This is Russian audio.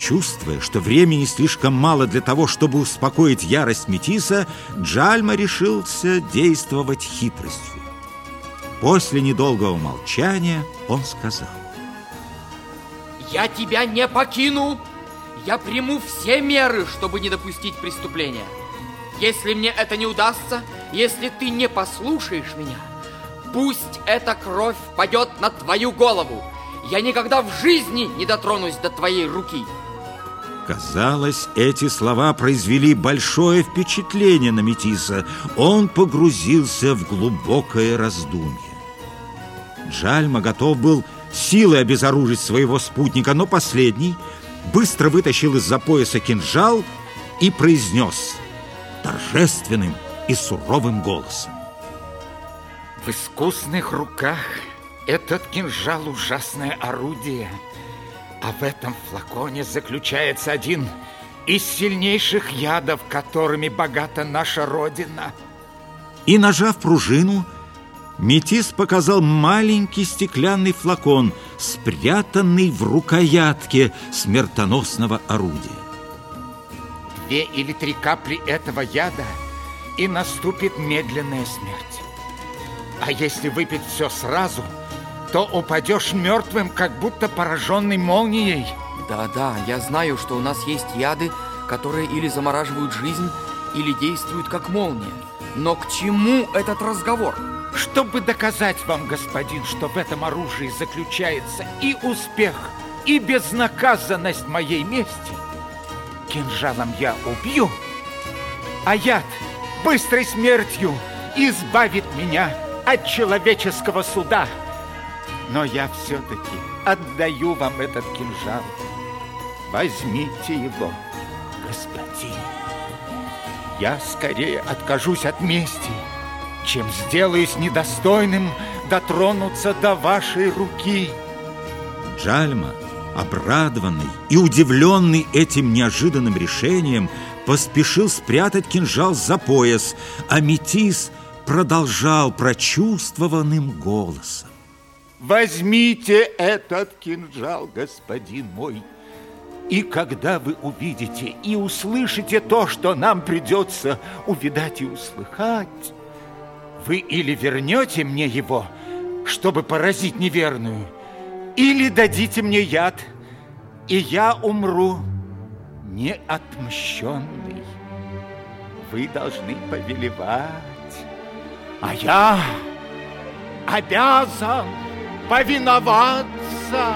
Чувствуя, что времени слишком мало для того, чтобы успокоить ярость Метиса, Джальма решился действовать хитростью. После недолгого молчания он сказал. Я тебя не покину. Я приму все меры, чтобы не допустить преступления. Если мне это не удастся, если ты не послушаешь меня, пусть эта кровь падет на твою голову. Я никогда в жизни не дотронусь до твоей руки. Казалось, эти слова произвели большое впечатление на Метиса. Он погрузился в глубокое раздумье. Джальма готов был силой обезоружить своего спутника, но последний быстро вытащил из-за пояса кинжал и произнес торжественным и суровым голосом. В искусных руках этот кинжал ужасное орудие — а в этом флаконе заключается один из сильнейших ядов, которыми богата наша Родина. И, нажав пружину, Метис показал маленький стеклянный флакон, спрятанный в рукоятке смертоносного орудия. Две или три капли этого яда, и наступит медленная смерть. А если выпить все сразу – то упадешь мертвым, как будто пораженный молнией. Да-да, я знаю, что у нас есть яды, которые или замораживают жизнь, или действуют как молния. Но к чему этот разговор? Чтобы доказать вам, господин, что в этом оружии заключается и успех, и безнаказанность моей мести, кинжалом я убью, а яд быстрой смертью избавит меня от человеческого суда. Но я все-таки отдаю вам этот кинжал. Возьмите его, господин. Я скорее откажусь от мести, чем сделаюсь недостойным дотронуться до вашей руки. Джальма, обрадованный и удивленный этим неожиданным решением, поспешил спрятать кинжал за пояс, а Метис продолжал прочувствованным голосом. Возьмите этот кинжал, господин мой. И когда вы увидите и услышите то, что нам придется увидать и услыхать, вы или вернете мне его, чтобы поразить неверную, или дадите мне яд, и я умру неотмщенный. Вы должны повелевать, а я обязан Pai, vina vaza.